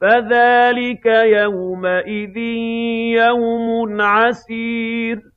فَذَٰلِكَ يَوْمَئِذٍ يَوْمٌ عَسِيرٌ.